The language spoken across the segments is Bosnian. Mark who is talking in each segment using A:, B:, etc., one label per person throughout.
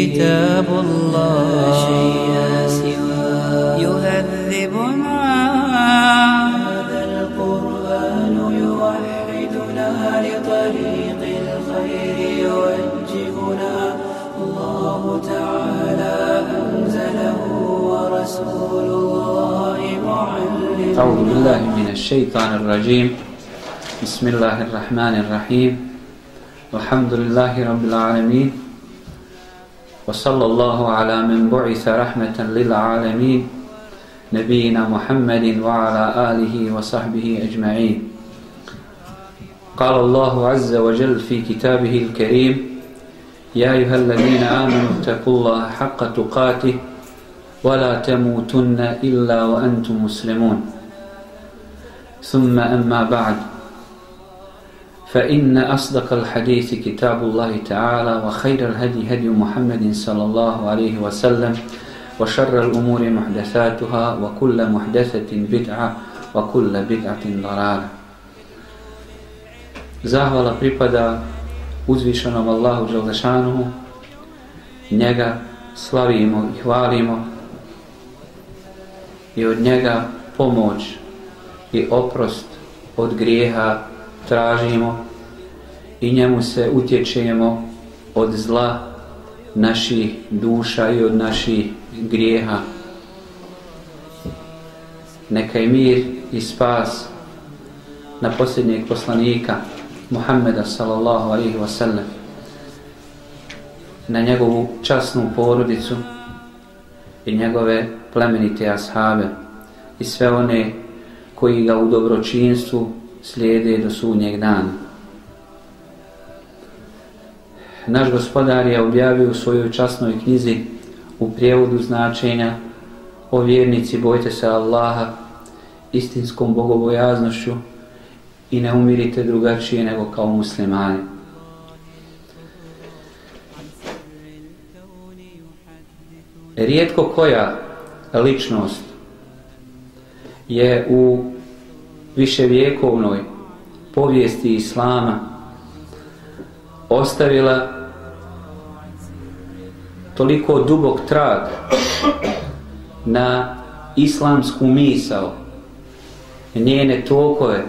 A: كتاب الله. لا شيء سواه يهذبنا هذا القرآن يوحدنا لطريق الخير يوجهنا. الله تعالى أنزله ورسول الله معلمنا
B: أعوذ بالله من الشيطان الرجيم. بسم الله الرحمن الرحيم. الحمد لله رب العالمين. وصلى الله على من بعث رحمة للعالمين نبينا محمد وعلى آله وصحبه أجمعين. قال الله عز وجل في كتابه الكريم يا أيها الذين آمنوا اتقوا الله حق تقاته ولا تموتن إلا وأنتم مسلمون. ثم أما بعد فإن أصدق الحديث كتاب الله تعالى وخير الهدي هدي محمد صلى الله عليه وسلم وشر الأمور محدثاتها وكل محدثة بدعة وكل بدعة ضلالة. Zahvala pripada uzvišenom Allahu Đalešanuhu, njega slavimo i hvalimo i od njega pomoć i oprost od grijeha tražimo i njemu se utječemo od zla naših duša i od naših grijeha. Neka je mir i spas na posljednjeg poslanika Muhammeda sallallahu alaihi wa sallam na njegovu časnu porodicu i njegove plemenite ashabe i sve one koji ga u dobročinstvu slijede do sunnjeg dana. Naš gospodar je objavio u svojoj časnoj knjizi u prijevodu značenja o vjernici bojte se Allaha istinskom bogobojaznošću i ne umirite drugačije nego kao muslimani. Rijetko koja ličnost je u viševjekovnoj povijesti Islama ostavila toliko dubog trag na islamsku misao, njene tokove,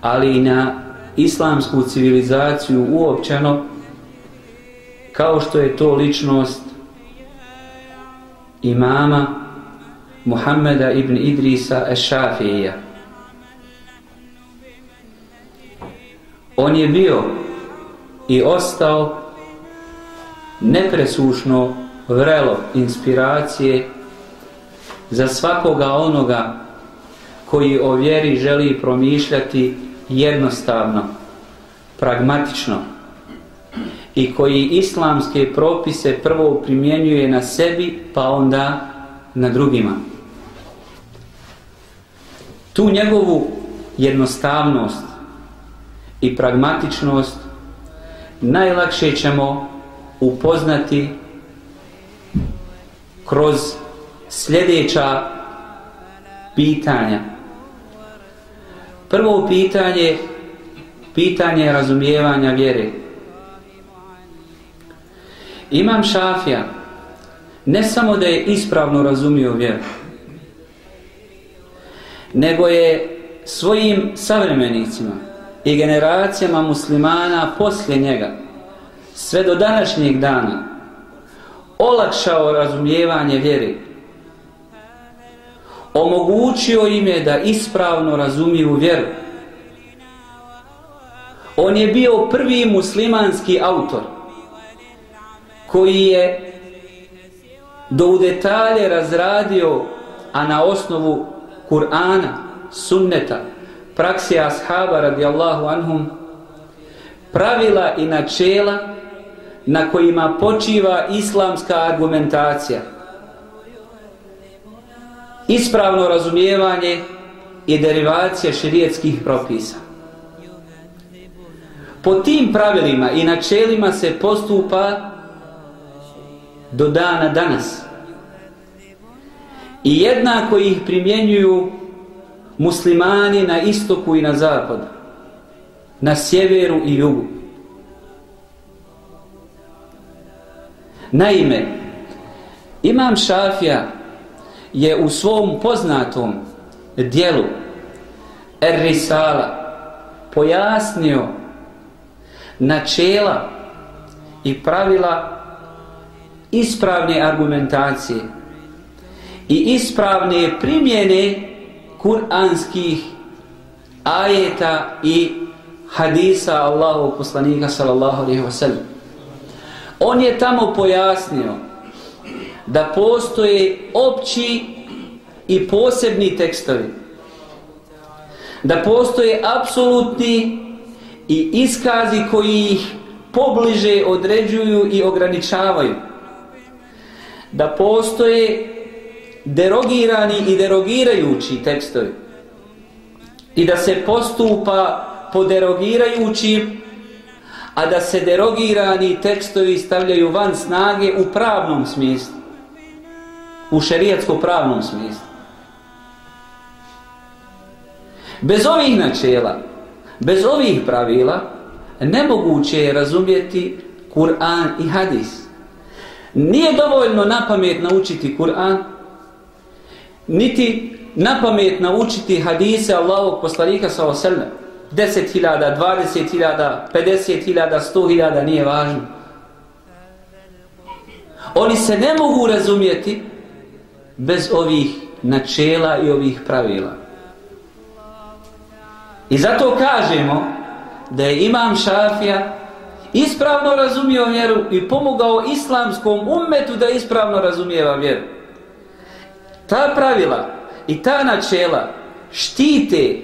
B: ali i na islamsku civilizaciju uopćeno, kao što je to ličnost imama Muhammeda ibn Idrisa Ešafija. On je bio i ostao nepresušno vrelo inspiracije za svakoga onoga koji o vjeri želi promišljati jednostavno, pragmatično i koji islamske propise prvo primjenjuje na sebi pa onda na drugima. Tu njegovu jednostavnost i pragmatičnost najlakše ćemo upoznati kroz sljedeća pitanja. Prvo pitanje pitanje razumijevanja vjere. Imam Šafija ne samo da je ispravno razumio vjeru, nego je svojim savremenicima i generacijama muslimana poslije njega sve do današnjeg dana olakšao razumijevanje vjere. Omogućio im je da ispravno razumiju vjeru. On je bio prvi muslimanski autor koji je do u detalje razradio a na osnovu Kur'ana, sunneta praksi ashaba radijallahu anhum pravila i načela na kojima počiva islamska argumentacija. Ispravno razumijevanje i derivacija širijetskih propisa. Po tim pravilima i načelima se postupa do dana danas. I jednako ih primjenjuju muslimani na istoku i na zapadu, na sjeveru i jugu. Naime, Imam Šafija je u svom poznatom dijelu Er-Risala pojasnio načela i pravila ispravne argumentacije i ispravne primjene kuranskih ajeta i hadisa Allahu poslanika sallallahu alejhi ve sellem. On je tamo pojasnio da postoje opći i posebni tekstovi. Da postoje apsolutni i iskazi koji ih pobliže određuju i ograničavaju. Da postoje derogirani i derogirajući tekstovi. I da se postupa po derogirajućim a da se derogirani tekstovi stavljaju van snage u pravnom smislu. U šerijatsko pravnom smislu. Bez ovih načela bez ovih pravila nemoguće je razumjeti Kur'an i hadis. Nije dovoljno na pamet naučiti Kur'an niti na pamet naučiti hadise Allahovog poslanika sa oselne. 10.000, 20.000, 50.000, 100.000 nije važno. Oni se ne mogu razumjeti bez ovih načela i ovih pravila. I zato kažemo da je Imam Šafija ispravno razumio vjeru i pomogao islamskom ummetu da ispravno razumijeva vjeru ta pravila i ta načela štite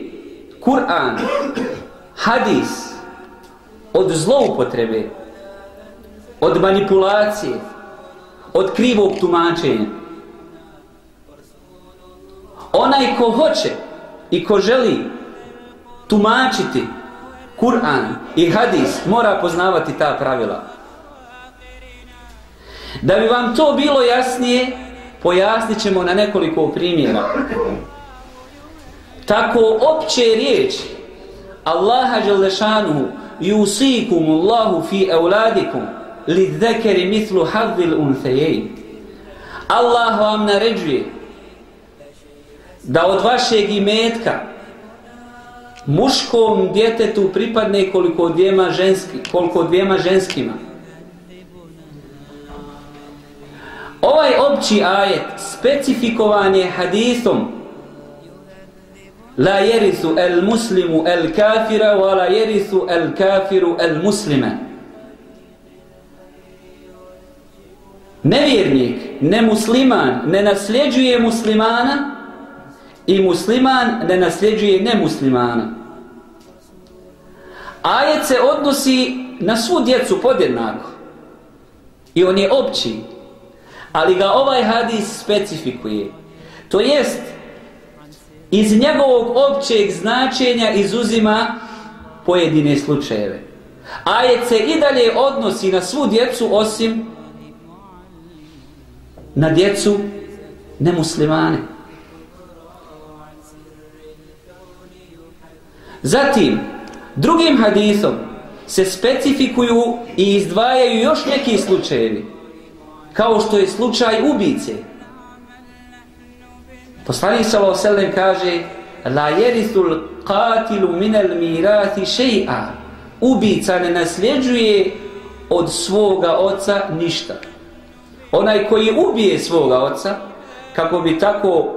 B: Kur'an, hadis od zloupotrebe, od manipulacije, od krivog tumačenja. Onaj ko hoće i ko želi tumačiti Kur'an i hadis mora poznavati ta pravila. Da bi vam to bilo jasnije, pojasnit ćemo na nekoliko primjera. Tako opće riječ Allaha Đalešanuhu Jusikum Allahu fi euladikum li zekeri mislu hadhil unthejej. Allah vam naređuje da od vašeg imetka muškom djetetu pripadne koliko dvijema, ženski, koliko dvijema ženskima. Ovaj opći ajet specifikovan je hadisom La jerisu el muslimu el kafira wa la jerisu el kafiru el muslima. Nevjernik, ne musliman, ne nasljeđuje muslimana i musliman ne nasljeđuje nemuslimana. Ajet se odnosi na svu djecu podjednako. I on je opći ali ga ovaj hadis specifikuje. To jest, iz njegovog općeg značenja izuzima pojedine slučajeve. Ajet se i dalje odnosi na svu djecu osim na djecu nemuslimane. Zatim, Drugim hadisom se specifikuju i izdvajaju još neki slučajevi, kao što je slučaj ubice. Poslanik sallallahu alejhi kaže: "La yarithul qatilu min al-mirathi shay'a." Ubica ne nasljeđuje od svoga oca ništa. Onaj koji ubije svoga oca, kako bi tako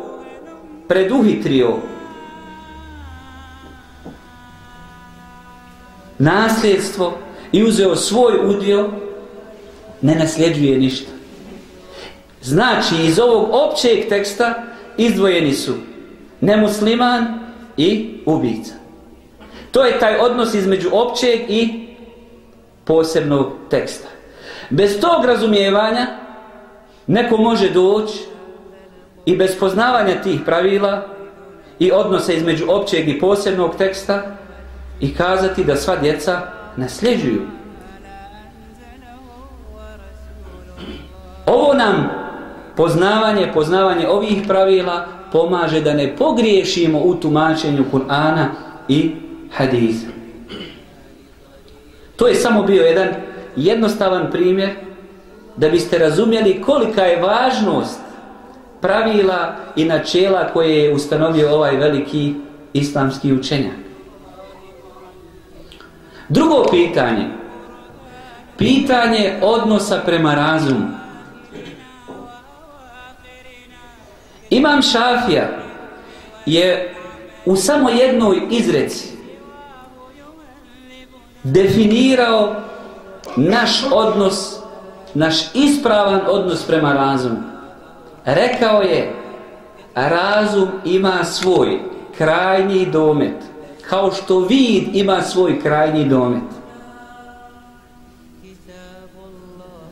B: preduhitrio nasljedstvo i uzeo svoj udio, ne nasljeđuje ništa. Znači, iz ovog općeg teksta izdvojeni su nemusliman i ubica. To je taj odnos između općeg i posebnog teksta. Bez tog razumijevanja neko može doći i bez poznavanja tih pravila i odnose između općeg i posebnog teksta i kazati da sva djeca nasljeđuju. Ovo nam poznavanje, poznavanje ovih pravila pomaže da ne pogriješimo u tumačenju Kur'ana i hadisa. To je samo bio jedan jednostavan primjer da biste razumjeli kolika je važnost pravila i načela koje je ustanovio ovaj veliki islamski učenjak. Drugo pitanje. Pitanje odnosa prema razumu. Imam Šafija je u samo jednoj izreci definirao naš odnos, naš ispravan odnos prema razumu. Rekao je, razum ima svoj krajnji domet, kao što vid ima svoj krajnji domet.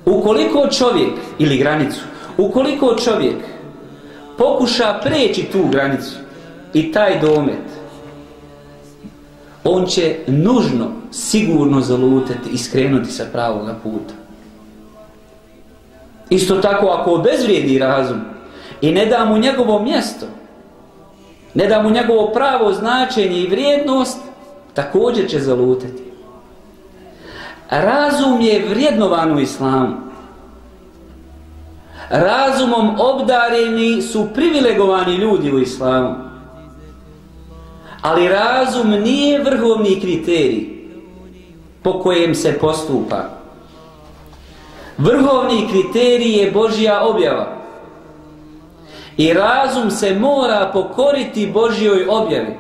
B: Ukoliko čovjek, ili granicu, ukoliko čovjek pokuša preći tu granicu i taj domet, on će nužno, sigurno zalutati i skrenuti sa pravog puta. Isto tako, ako obezvrijedi razum i ne da mu njegovo mjesto, ne da mu njegovo pravo značenje i vrijednost, također će zalutati. Razum je vrijednovan u islamu. Razumom obdareni su privilegovani ljudi u islamu. Ali razum nije vrhovni kriterij po kojem se postupa. Vrhovni kriterij je Božja objava. I razum se mora pokoriti Božjoj objavi.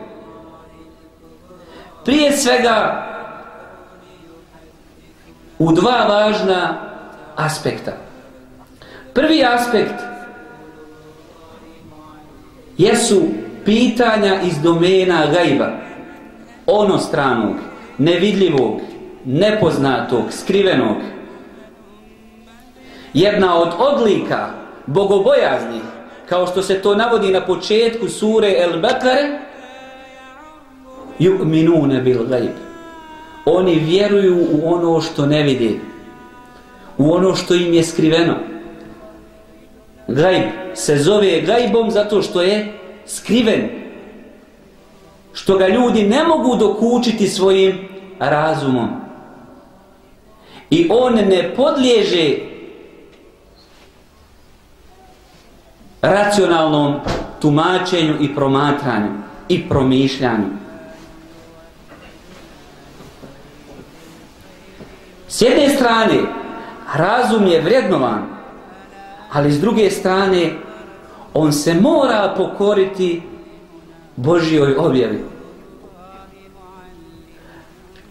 B: Prije svega u dva važna aspekta. Prvi aspekt jesu pitanja iz domena gajba, ono stranog, nevidljivog, nepoznatog, skrivenog. Jedna od odlika bogobojaznih, kao što se to navodi na početku sure El Bekare, yu'minune bil gajb. Oni vjeruju u ono što ne vidi, u ono što im je skriveno. Gajb se zove gajbom zato što je skriven. Što ga ljudi ne mogu dokučiti svojim razumom. I on ne podliježe racionalnom tumačenju i promatranju i promišljanju. S jedne strane, razum je vrednovan, ali s druge strane, on se mora pokoriti Božjoj objavi.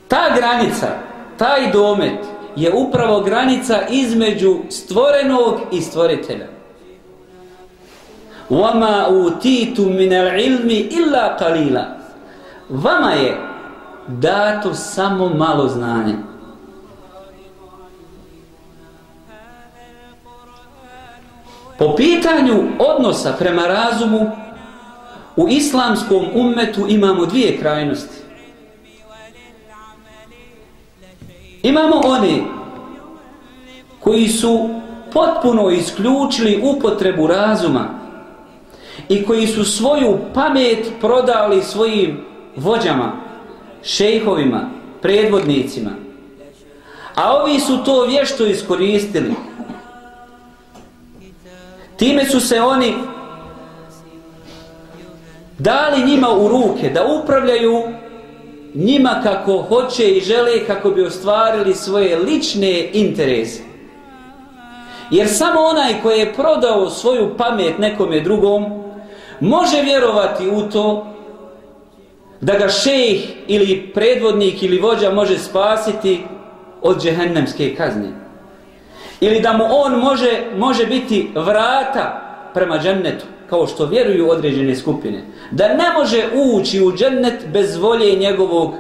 B: Ta granica, taj domet je upravo granica između stvorenog i stvoritelja. وَمَا أُوتِيتُ مِنَ الْعِلْمِ إِلَّا قَلِيلًا Vama je dato samo malo znanja. Po pitanju odnosa prema razumu, u islamskom ummetu imamo dvije krajnosti. Imamo one koji su potpuno isključili upotrebu razuma i koji su svoju pamet prodali svojim vođama, šejhovima, predvodnicima. A ovi su to vješto iskoristili. Time su se oni dali njima u ruke da upravljaju njima kako hoće i žele kako bi ostvarili svoje lične interese. Jer samo onaj koji je prodao svoju pamet nekome drugom može vjerovati u to da ga šejh ili predvodnik ili vođa može spasiti od džehennemske kazne. Ili da mu on može, može biti vrata prema džennetu, kao što vjeruju određene skupine. Da ne može ući u džennet bez volje njegovog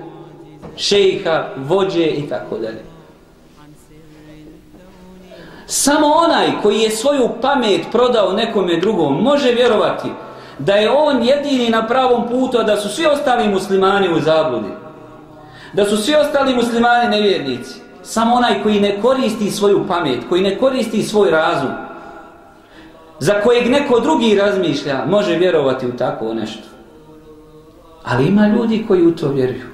B: šejha, vođe i tako dalje. Samo onaj koji je svoju pamet prodao nekome drugom može vjerovati da je on jedini na pravom putu, a da su svi ostali muslimani u zabludi. Da su svi ostali muslimani nevjernici. Samo onaj koji ne koristi svoju pamet, koji ne koristi svoj razum, za kojeg neko drugi razmišlja, može vjerovati u tako nešto. Ali ima ljudi koji u to vjeruju.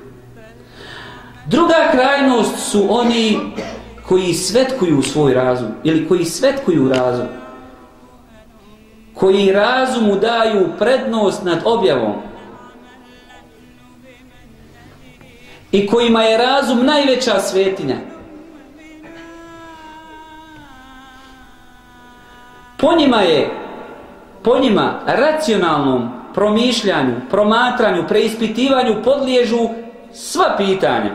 B: Druga krajnost su oni koji svetkuju svoj razum ili koji svetkuju razum koji razumu daju prednost nad objavom i kojima je razum najveća svetinja. Po njima je, po njima racionalnom promišljanju, promatranju, preispitivanju podliježu sva pitanja.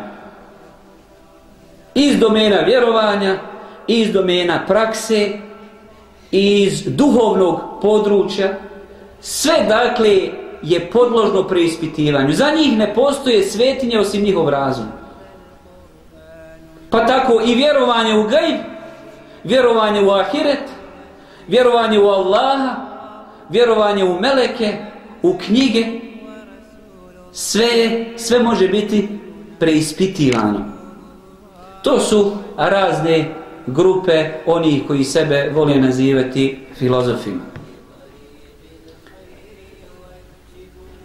B: Iz domena vjerovanja, iz domena prakse, iz duhovnog područja, sve dakle je podložno preispitivanju. Za njih ne postoje svetinje osim njihov razum. Pa tako i vjerovanje u gajb, vjerovanje u ahiret, vjerovanje u Allaha, vjerovanje u meleke, u knjige, sve, sve može biti preispitivano. To su razne grupe onih koji sebe vole nazivati filozofima.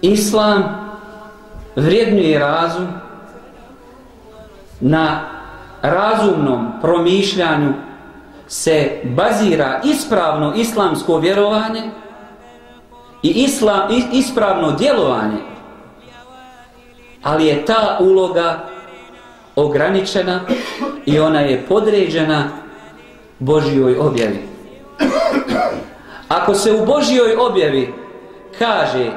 B: Islam vrijednuje razum na razumnom promišljanju se bazira ispravno islamsko vjerovanje i islam, ispravno djelovanje ali je ta uloga ograničena i ona je podređena Božijoj objavi. Ako se u Božijoj objavi kaže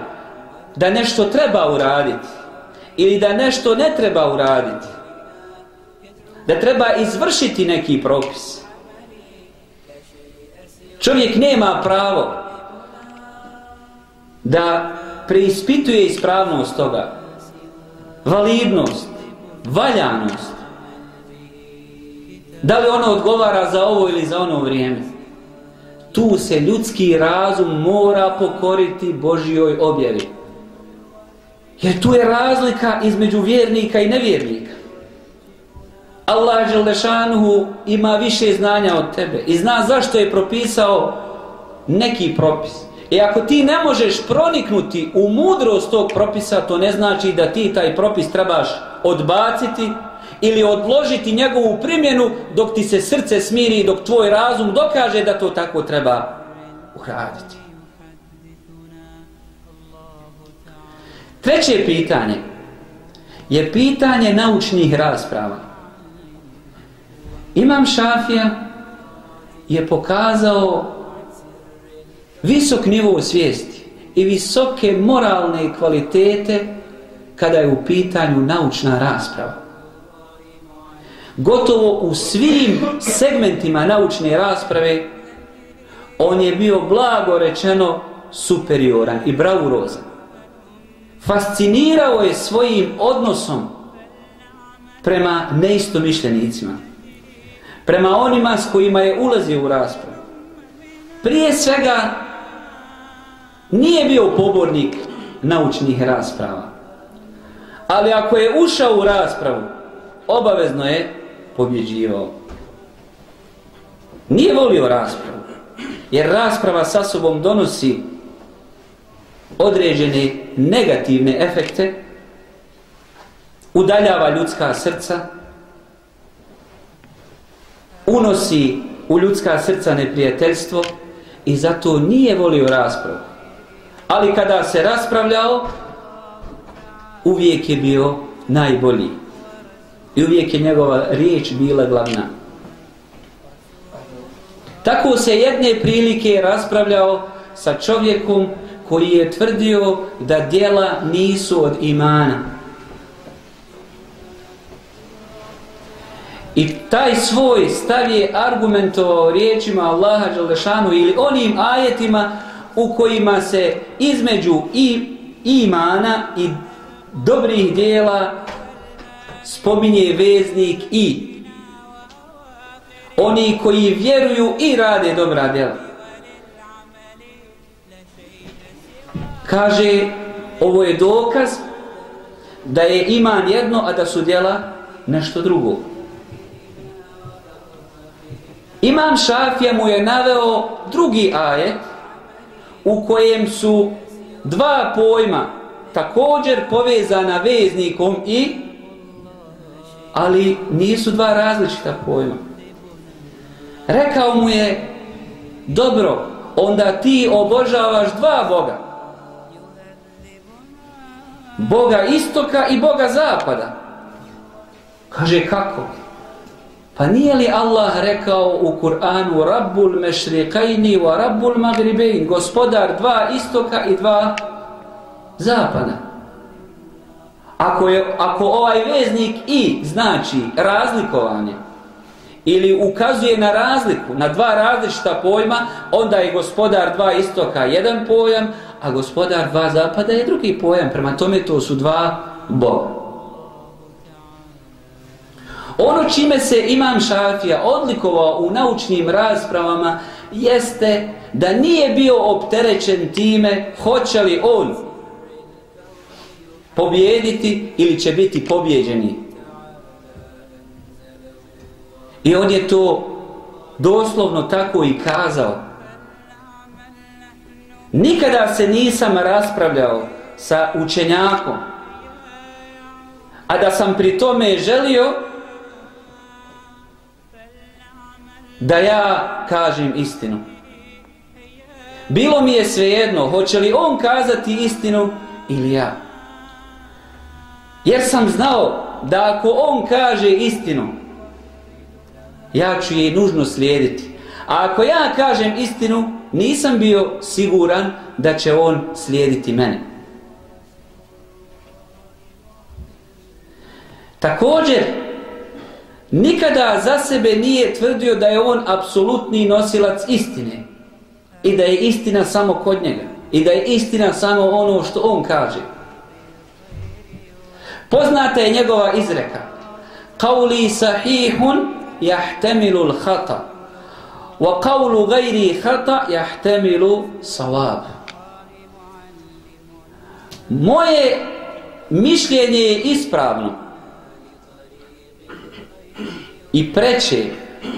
B: da nešto treba uraditi ili da nešto ne treba uraditi, da treba izvršiti neki propis, čovjek nema pravo da preispituje ispravnost toga, validnost, valjanost. Da li ono odgovara za ovo ili za ono vrijeme? Tu se ljudski razum mora pokoriti Božijoj objavi. Jer tu je razlika između vjernika i nevjernika. Allah Želešanuhu ima više znanja od tebe i zna zašto je propisao neki propis. I ako ti ne možeš proniknuti u mudrost tog propisa, to ne znači da ti taj propis trebaš odbaciti ili odložiti njegovu primjenu dok ti se srce smiri i dok tvoj razum dokaže da to tako treba uraditi. Treće pitanje je pitanje naučnih rasprava. Imam Šafija je pokazao visok nivo svijesti i visoke moralne kvalitete kada je u pitanju naučna rasprava. Gotovo u svim segmentima naučne rasprave on je bio blago rečeno superioran i bravurozan. Fascinirao je svojim odnosom prema neistomišljenicima. Prema onima s kojima je ulazio u raspravu. Prije svega nije bio pobornik naučnih rasprava. Ali ako je ušao u raspravu, obavezno je pobjeđivao. Nije volio raspravu, jer rasprava sa sobom donosi određene negativne efekte udaljava ljudska srca, unosi u ljudska srca neprijateljstvo i zato nije volio raspravu. Ali kada se raspravljao, uvijek je bio najbolji. I uvijek je njegova riječ bila glavna. Tako se jedne prilike raspravljao sa čovjekom koji je tvrdio da dijela nisu od imana. I taj svoj stav je argumentovao riječima Allaha Đalešanu ili onim ajetima u kojima se između i imana i dobrih dijela spominje veznik i oni koji vjeruju i rade dobra djela. Kaže, ovo je dokaz da je iman jedno, a da su djela nešto drugo. Imam Šafija mu je naveo drugi ajet u kojem su dva pojma također povezana veznikom i ali nisu dva različita pojma. Rekao mu je dobro, onda ti obožavaš dva Boga. Boga istoka i Boga zapada. Kaže kako? Pa nije li Allah rekao u Kur'anu Rabbul mešriqajni wa Rabbul magribejn, gospodar dva istoka i dva zapada. Ako, je, ako ovaj veznik i znači razlikovanje ili ukazuje na razliku, na dva različita pojma, onda je gospodar dva istoka jedan pojam, a gospodar dva zapada je drugi pojam. Prema tome to su dva Boga. Ono čime se Imam Šafija odlikovao u naučnim raspravama jeste da nije bio opterećen time hoće li on pobjediti ili će biti pobjeđeni. I on je to doslovno tako i kazao. Nikada se nisam raspravljao sa učenjakom, a da sam pri tome želio da ja kažem istinu. Bilo mi je svejedno, hoće li on kazati istinu ili ja. Jer sam znao da ako on kaže istinu, ja ću je nužno slijediti. A ako ja kažem istinu, nisam bio siguran da će on slijediti mene. Također, nikada za sebe nije tvrdio da je on apsolutni nosilac istine i da je istina samo kod njega i da je istina samo ono što on kaže. Poznata je njegova izreka. Qawli sahihun jahtemilu l'hata. Wa qawlu gajri hata jahtemilu sawab. Moje mišljenje je ispravno i preće,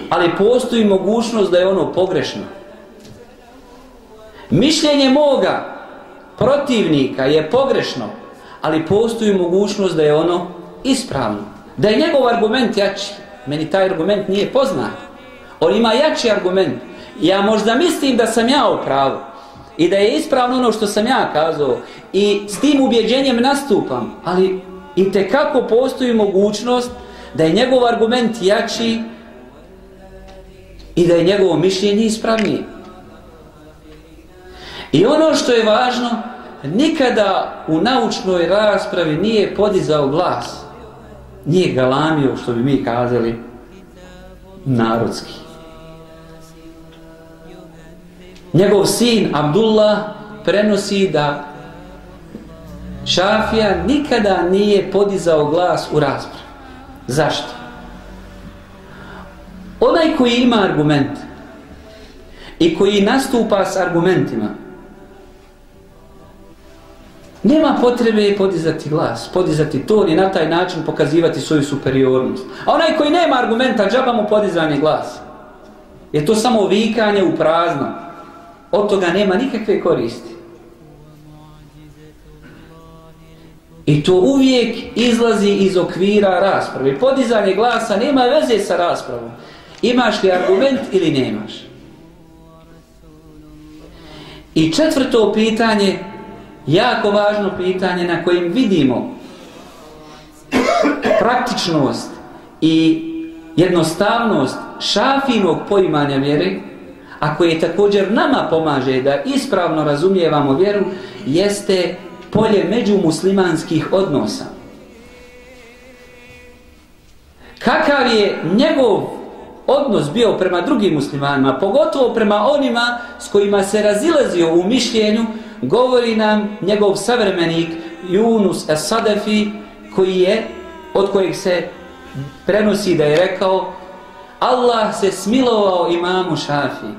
B: ali postoji mogućnost da je ono pogrešno. Mišljenje moga protivnika je pogrešno, ali postoji mogućnost da je ono ispravno. Da je njegov argument jači. Meni taj argument nije poznat. On ima jači argument. Ja možda mislim da sam ja u pravu. I da je ispravno ono što sam ja kazao. I s tim ubjeđenjem nastupam. Ali i te kako postoji mogućnost da je njegov argument jači i da je njegovo mišljenje ispravnije. I ono što je važno, nikada u naučnoj raspravi nije podizao glas. Nije galamio, što bi mi kazali, narodski. Njegov sin Abdullah prenosi da Šafija nikada nije podizao glas u raspravi. Zašto? Onaj koji ima argument i koji nastupa s argumentima nema potrebe podizati glas, podizati ton i na taj način pokazivati svoju superiornost. A onaj koji nema argumenta, džaba mu podizanje glas. Je to samo vikanje u prazno. Od toga nema nikakve koristi. I to uvijek izlazi iz okvira rasprave. Podizanje glasa nema veze sa raspravom. Imaš li argument ili nemaš? I četvrto pitanje, jako važno pitanje na kojem vidimo praktičnost i jednostavnost šafinog poimanja vjere, a koje također nama pomaže da ispravno razumijevamo vjeru, jeste polje međumuslimanskih odnosa. Kakav je njegov odnos bio prema drugim muslimanima, pogotovo prema onima s kojima se razilazio u mišljenju, govori nam njegov savremenik Yunus Es-Sadafi koji je, od kojeg se prenosi da je rekao Allah se smilovao imamu Šafi.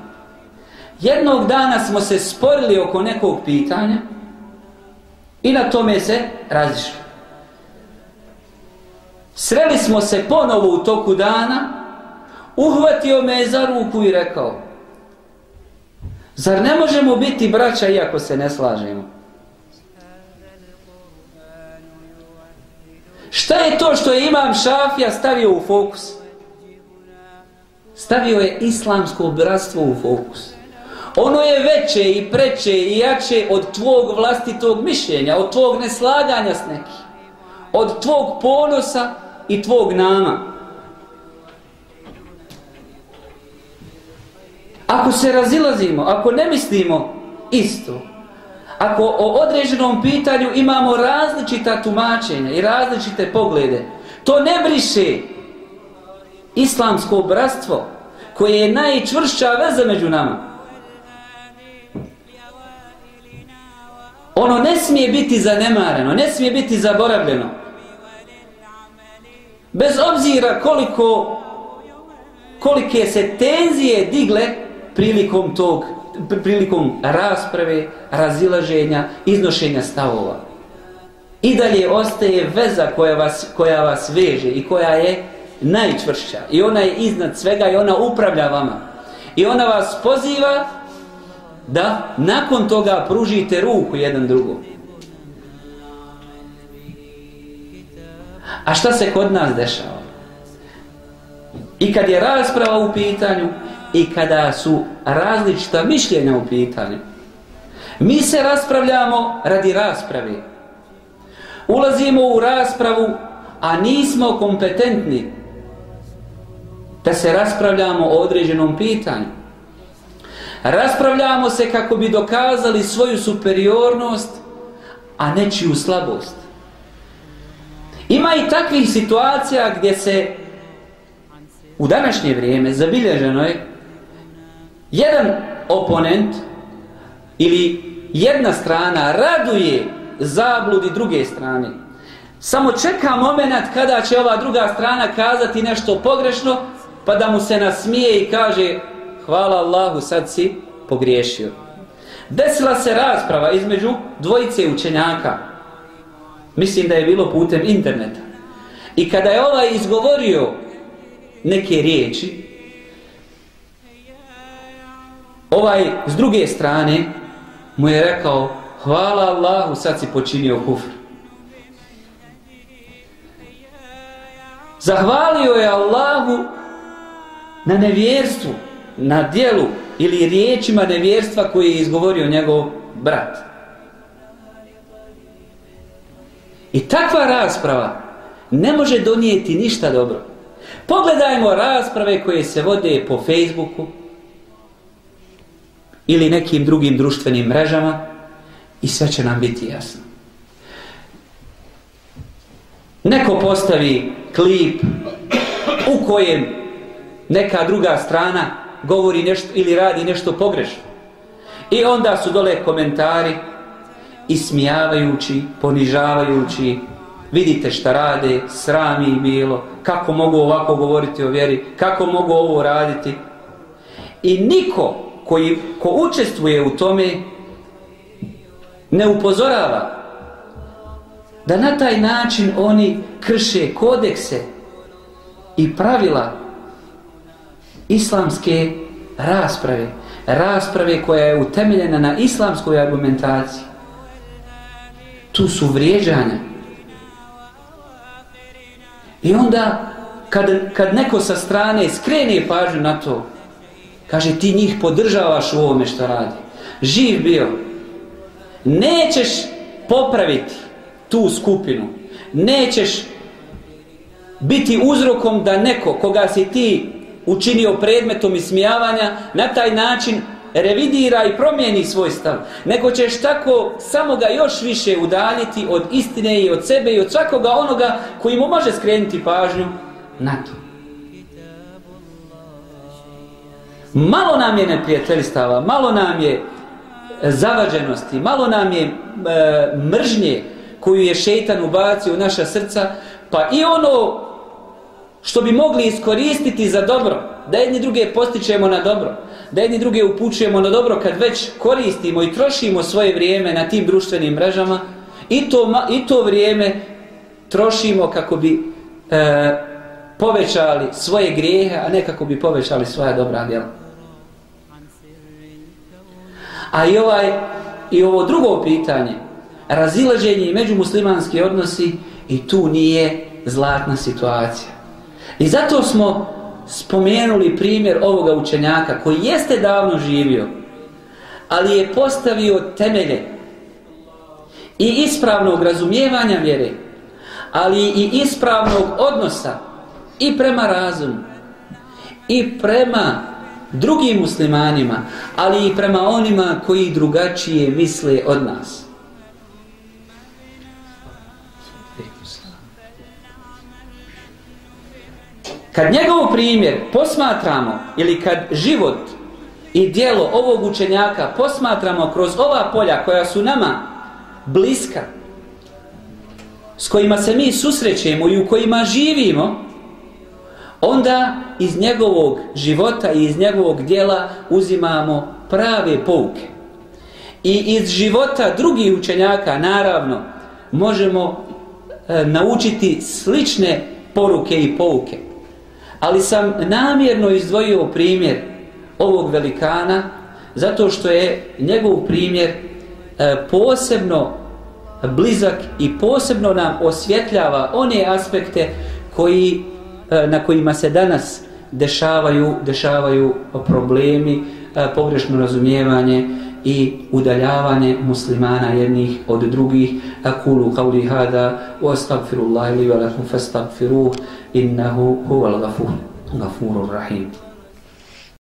B: Jednog dana smo se sporili oko nekog pitanja i na tome se razišli. Sreli smo se ponovo u toku dana, uhvatio me za ruku i rekao Zar ne možemo biti braća iako se ne slažemo? Šta je to što je imam Šafija stavio u fokus? Stavio je islamsko bratstvo u fokus. Ono je veće i preće i jače od tvog vlastitog mišljenja, od tvog neslaganja s nekim, od tvog ponosa i tvog nama. Ako se razilazimo, ako ne mislimo isto, ako o određenom pitanju imamo različita tumačenja i različite poglede, to ne briše islamsko bratstvo koje je najčvršća veza među nama. Ono ne smije biti zanemareno, ne smije biti zaboravljeno. Bez obzira koliko kolike se tenzije digle prilikom tog prilikom rasprave, razilaženja, iznošenja stavova. I dalje ostaje veza koja vas, koja vas veže i koja je najčvršća. I ona je iznad svega i ona upravlja vama. I ona vas poziva da nakon toga pružite ruku jedan drugom. A šta se kod nas dešava? I kad je rasprava u pitanju, i kada su različita mišljenja u pitanju, mi se raspravljamo radi rasprave. Ulazimo u raspravu, a nismo kompetentni da se raspravljamo o određenom pitanju. Raspravljamo se kako bi dokazali svoju superiornost, a nečiju slabost. Ima i takvih situacija gdje se u današnje vrijeme zabilježeno je jedan oponent ili jedna strana raduje zabludi druge strane. Samo čeka moment kada će ova druga strana kazati nešto pogrešno, pa da mu se nasmije i kaže hvala Allahu, sad si pogriješio. Desila se rasprava između dvojice učenjaka. Mislim da je bilo putem interneta. I kada je ovaj izgovorio neke riječi, ovaj s druge strane mu je rekao hvala Allahu sad si počinio kufr zahvalio je Allahu na nevjerstvu na dijelu ili riječima nevjerstva koje je izgovorio njegov brat i takva rasprava ne može donijeti ništa dobro pogledajmo rasprave koje se vode po Facebooku ili nekim drugim društvenim mrežama i sve će nam biti jasno. Neko postavi klip u kojem neka druga strana govori nešto ili radi nešto pogrešno. I onda su dole komentari ismijavajući, ponižavajući, vidite šta rade, srami bilo, kako mogu ovako govoriti o vjeri, kako mogu ovo raditi. I niko koji ko učestvuje u tome ne upozorava da na taj način oni krše kodekse i pravila islamske rasprave rasprave koja je utemeljena na islamskoj argumentaciji tu su vrijeđanja I onda kad, kad neko sa strane skrene pažnju na to, kaže ti njih podržavaš u ovome što radi. Živ bio. Nećeš popraviti tu skupinu. Nećeš biti uzrokom da neko koga si ti učinio predmetom ismijavanja na taj način revidira i promijeni svoj stav. Nego ćeš tako samo ga još više udaljiti od istine i od sebe i od svakoga onoga koji mu može skrenuti pažnju na to. Malo nam je neprijateljstava, malo nam je e, zavađenosti, malo nam je e, mržnje koju je šeitan ubacio u naša srca, pa i ono što bi mogli iskoristiti za dobro, da jedni druge postičemo na dobro, da jedni druge upućujemo na dobro kad već koristimo i trošimo svoje vrijeme na tim društvenim mrežama i to, i to vrijeme trošimo kako bi e, povećali svoje grijehe, a ne kako bi povećali svoja dobra djela. A i, ovaj, i ovo drugo pitanje, razilaženje i međumuslimanski odnosi, i tu nije zlatna situacija. I zato smo spomenuli primjer ovoga učenjaka koji jeste davno živio, ali je postavio temelje i ispravnog razumijevanja vjere, ali i ispravnog odnosa i prema razumu i prema drugim muslimanima, ali i prema onima koji drugačije misle od nas. Kad njegov primjer posmatramo ili kad život i dijelo ovog učenjaka posmatramo kroz ova polja koja su nama bliska, s kojima se mi susrećemo i u kojima živimo, onda iz njegovog života i iz njegovog dijela uzimamo prave pouke. I iz života drugih učenjaka, naravno, možemo e, naučiti slične poruke i pouke. Ali sam namjerno izdvojio primjer ovog velikana zato što je njegov primjer e, posebno blizak i posebno nam osvjetljava one aspekte koji e, na kojima se danas dešavaju, dešavaju problemi, e, pogrešno razumijevanje i udaljavanje muslimana jednih od drugih. Akulu kauli hada wa astaghfirullahi li wa lakum fastaghfiruh innahu huwal ghafur ghafurur rahim.